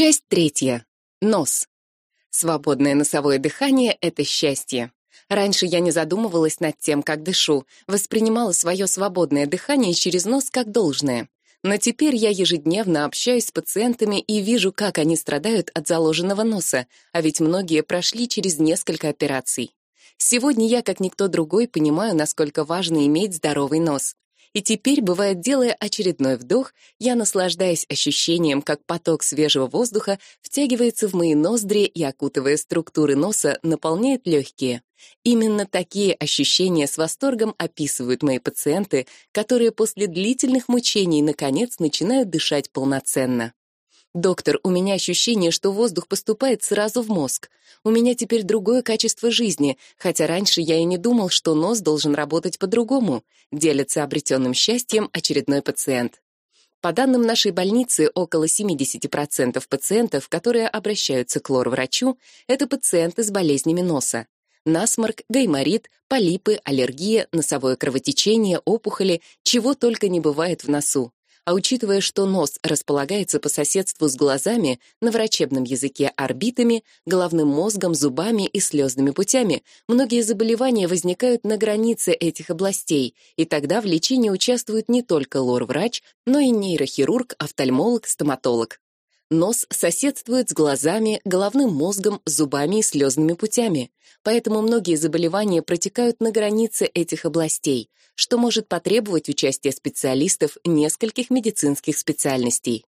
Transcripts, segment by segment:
Часть третья. Нос. Свободное носовое дыхание — это счастье. Раньше я не задумывалась над тем, как дышу, воспринимала свое свободное дыхание через нос как должное. Но теперь я ежедневно общаюсь с пациентами и вижу, как они страдают от заложенного носа, а ведь многие прошли через несколько операций. Сегодня я, как никто другой, понимаю, насколько важно иметь здоровый нос. И теперь, бывает, делая очередной вдох, я наслаждаюсь ощущением, как поток свежего воздуха втягивается в мои ноздри и, окутывая структуры носа, наполняет легкие. Именно такие ощущения с восторгом описывают мои пациенты, которые после длительных мучений наконец начинают дышать полноценно. «Доктор, у меня ощущение, что воздух поступает сразу в мозг. У меня теперь другое качество жизни, хотя раньше я и не думал, что нос должен работать по-другому», делится обретенным счастьем очередной пациент. По данным нашей больницы, около 70% пациентов, которые обращаются к лор-врачу, это пациенты с болезнями носа. Насморк, гайморит, полипы, аллергия, носовое кровотечение, опухоли, чего только не бывает в носу. А учитывая, что нос располагается по соседству с глазами, на врачебном языке орбитами, головным мозгом, зубами и слезными путями, многие заболевания возникают на границе этих областей, и тогда в лечении участвует не только лор-врач, но и нейрохирург, офтальмолог, стоматолог. Нос соседствует с глазами, головным мозгом, зубами и слезными путями, поэтому многие заболевания протекают на границе этих областей, что может потребовать участия специалистов нескольких медицинских специальностей.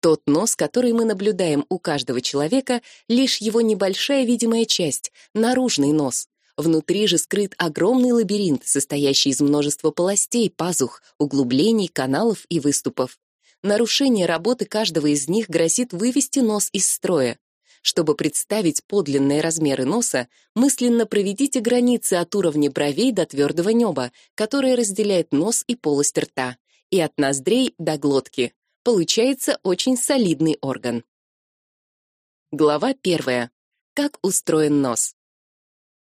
Тот нос, который мы наблюдаем у каждого человека, лишь его небольшая видимая часть, наружный нос. Внутри же скрыт огромный лабиринт, состоящий из множества полостей, пазух, углублений, каналов и выступов. Нарушение работы каждого из них грозит вывести нос из строя. Чтобы представить подлинные размеры носа, мысленно проведите границы от уровня бровей до твердого неба, которое разделяет нос и полость рта, и от ноздрей до глотки. Получается очень солидный орган. Глава первая. Как устроен нос?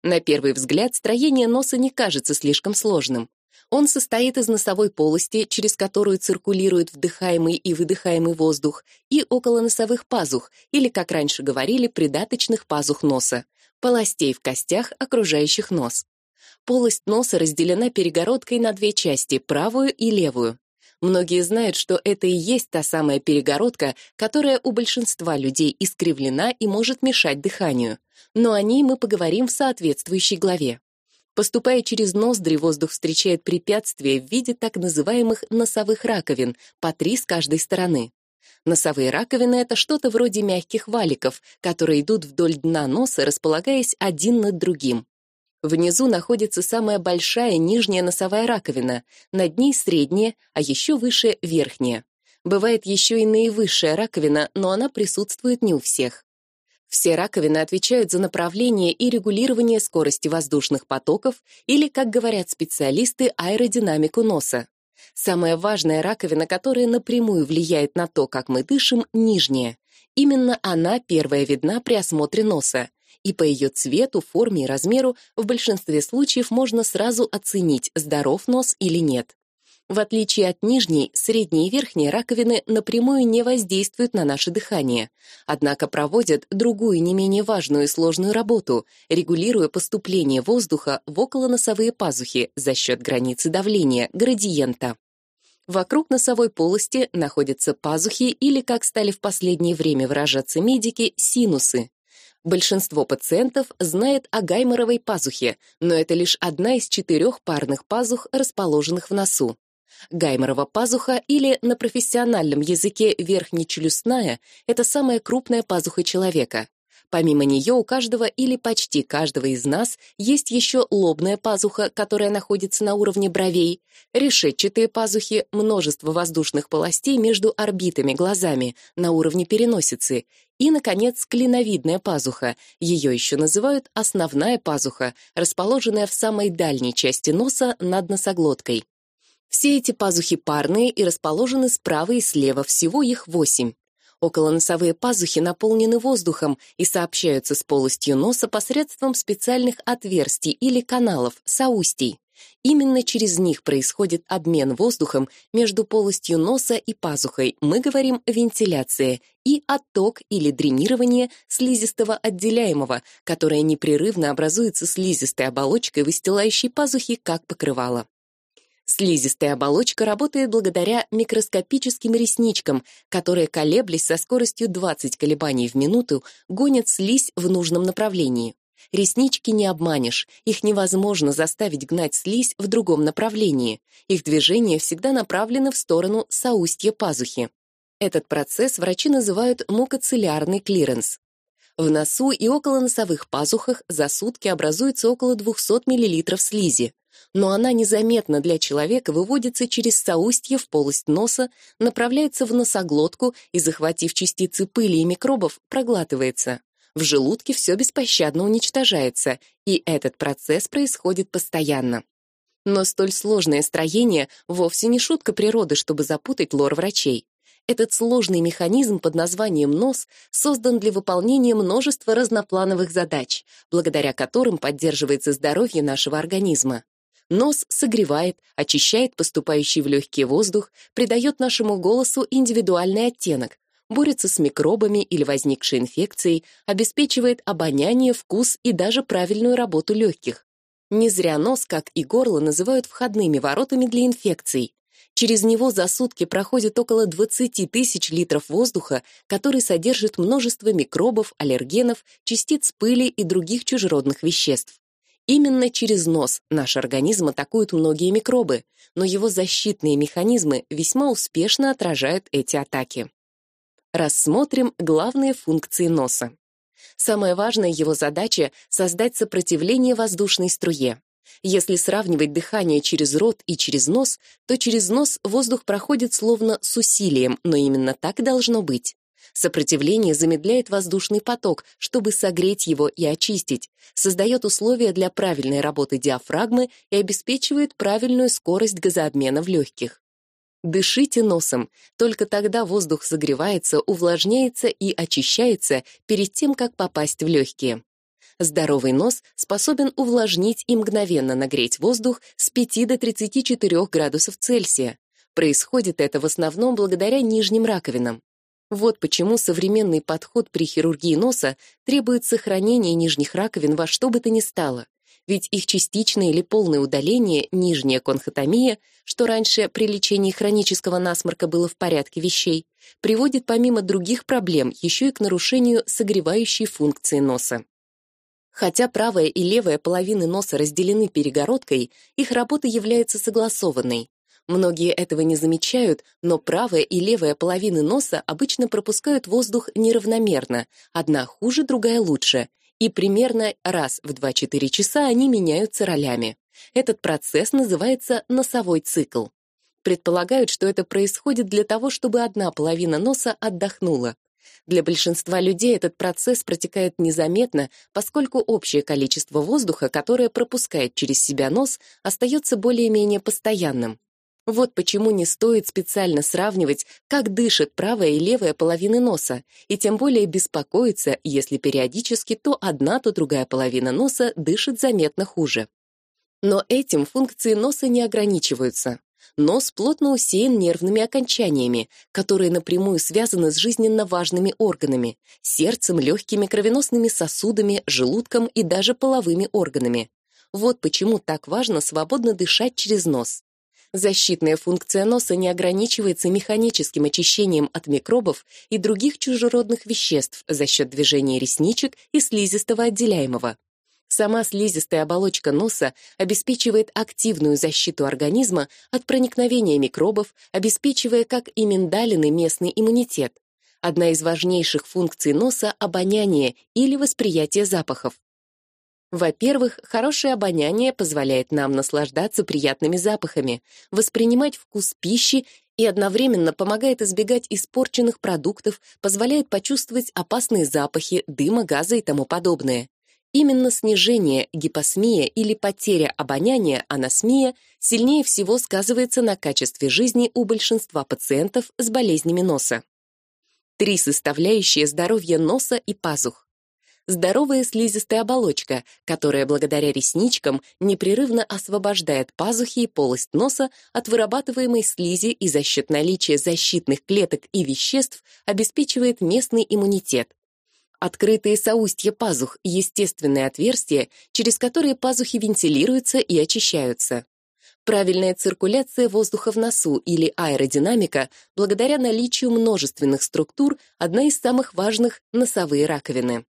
На первый взгляд строение носа не кажется слишком сложным. Он состоит из носовой полости, через которую циркулирует вдыхаемый и выдыхаемый воздух, и около носовых пазух, или, как раньше говорили, придаточных пазух носа, полостей в костях, окружающих нос. Полость носа разделена перегородкой на две части, правую и левую. Многие знают, что это и есть та самая перегородка, которая у большинства людей искривлена и может мешать дыханию. Но о ней мы поговорим в соответствующей главе. Поступая через ноздри, воздух встречает препятствия в виде так называемых носовых раковин, по три с каждой стороны. Носовые раковины — это что-то вроде мягких валиков, которые идут вдоль дна носа, располагаясь один над другим. Внизу находится самая большая нижняя носовая раковина, над ней средняя, а еще выше — верхняя. Бывает еще и наивысшая раковина, но она присутствует не у всех. Все раковины отвечают за направление и регулирование скорости воздушных потоков или, как говорят специалисты, аэродинамику носа. Самая важная раковина, которая напрямую влияет на то, как мы дышим, нижняя. Именно она первая видна при осмотре носа, и по ее цвету, форме и размеру в большинстве случаев можно сразу оценить, здоров нос или нет. В отличие от нижней, средней и верхней раковины напрямую не воздействуют на наше дыхание, однако проводят другую не менее важную и сложную работу, регулируя поступление воздуха в околоносовые пазухи за счет границы давления, градиента. Вокруг носовой полости находятся пазухи или, как стали в последнее время выражаться медики, синусы. Большинство пациентов знает о гайморовой пазухе, но это лишь одна из четырех парных пазух, расположенных в носу. Гайморова пазуха или на профессиональном языке верхнечелюстная — это самая крупная пазуха человека. Помимо нее у каждого или почти каждого из нас есть еще лобная пазуха, которая находится на уровне бровей, решетчатые пазухи, множество воздушных полостей между орбитами глазами на уровне переносицы и, наконец, клиновидная пазуха. Ее еще называют основная пазуха, расположенная в самой дальней части носа над носоглоткой. Все эти пазухи парные и расположены справа и слева, всего их восемь. Околоносовые пазухи наполнены воздухом и сообщаются с полостью носа посредством специальных отверстий или каналов, соустий. Именно через них происходит обмен воздухом между полостью носа и пазухой. Мы говорим вентиляция и отток или дренирование слизистого отделяемого, которое непрерывно образуется слизистой оболочкой, выстилающей пазухи как покрывало. Слизистая оболочка работает благодаря микроскопическим ресничкам, которые, колеблясь со скоростью 20 колебаний в минуту, гонят слизь в нужном направлении. Реснички не обманешь, их невозможно заставить гнать слизь в другом направлении. Их движение всегда направлено в сторону соустья пазухи. Этот процесс врачи называют мукоцилиарный клиренс. В носу и околоносовых пазухах за сутки образуется около 200 мл слизи но она незаметно для человека выводится через соустье в полость носа, направляется в носоглотку и, захватив частицы пыли и микробов, проглатывается. В желудке все беспощадно уничтожается, и этот процесс происходит постоянно. Но столь сложное строение вовсе не шутка природы, чтобы запутать лор врачей. Этот сложный механизм под названием нос создан для выполнения множества разноплановых задач, благодаря которым поддерживается здоровье нашего организма. Нос согревает, очищает поступающий в легкие воздух, придает нашему голосу индивидуальный оттенок, борется с микробами или возникшей инфекцией, обеспечивает обоняние, вкус и даже правильную работу легких. Не зря нос, как и горло, называют входными воротами для инфекций. Через него за сутки проходит около 20 тысяч литров воздуха, который содержит множество микробов, аллергенов, частиц пыли и других чужеродных веществ. Именно через нос наш организм атакуют многие микробы, но его защитные механизмы весьма успешно отражают эти атаки. Рассмотрим главные функции носа. Самая важная его задача — создать сопротивление воздушной струе. Если сравнивать дыхание через рот и через нос, то через нос воздух проходит словно с усилием, но именно так должно быть. Сопротивление замедляет воздушный поток, чтобы согреть его и очистить, создает условия для правильной работы диафрагмы и обеспечивает правильную скорость газообмена в легких. Дышите носом, только тогда воздух согревается, увлажняется и очищается перед тем, как попасть в легкие. Здоровый нос способен увлажнить и мгновенно нагреть воздух с 5 до 34 градусов Цельсия. Происходит это в основном благодаря нижним раковинам. Вот почему современный подход при хирургии носа требует сохранения нижних раковин во что бы то ни стало, ведь их частичное или полное удаление, нижняя конхотомия, что раньше при лечении хронического насморка было в порядке вещей, приводит помимо других проблем еще и к нарушению согревающей функции носа. Хотя правая и левая половины носа разделены перегородкой, их работа является согласованной. Многие этого не замечают, но правая и левая половины носа обычно пропускают воздух неравномерно, одна хуже, другая лучше, и примерно раз в 2-4 часа они меняются ролями. Этот процесс называется носовой цикл. Предполагают, что это происходит для того, чтобы одна половина носа отдохнула. Для большинства людей этот процесс протекает незаметно, поскольку общее количество воздуха, которое пропускает через себя нос, остается более-менее постоянным. Вот почему не стоит специально сравнивать, как дышит правая и левая половины носа, и тем более беспокоиться, если периодически то одна, то другая половина носа дышит заметно хуже. Но этим функции носа не ограничиваются. Нос плотно усеян нервными окончаниями, которые напрямую связаны с жизненно важными органами — сердцем, легкими, кровеносными сосудами, желудком и даже половыми органами. Вот почему так важно свободно дышать через нос. Защитная функция носа не ограничивается механическим очищением от микробов и других чужеродных веществ за счет движения ресничек и слизистого отделяемого. Сама слизистая оболочка носа обеспечивает активную защиту организма от проникновения микробов, обеспечивая как и миндалины местный иммунитет. Одна из важнейших функций носа — обоняние или восприятие запахов. Во-первых, хорошее обоняние позволяет нам наслаждаться приятными запахами, воспринимать вкус пищи и одновременно помогает избегать испорченных продуктов, позволяет почувствовать опасные запахи, дыма, газа и тому подобное. Именно снижение гипосмия или потеря обоняния, анасмия, сильнее всего сказывается на качестве жизни у большинства пациентов с болезнями носа. Три составляющие здоровья носа и пазух. Здоровая слизистая оболочка, которая благодаря ресничкам непрерывно освобождает пазухи и полость носа от вырабатываемой слизи и за счет наличия защитных клеток и веществ обеспечивает местный иммунитет. Открытые соустья пазух – естественные отверстия, через которые пазухи вентилируются и очищаются. Правильная циркуляция воздуха в носу или аэродинамика, благодаря наличию множественных структур, одна из самых важных носовые раковины.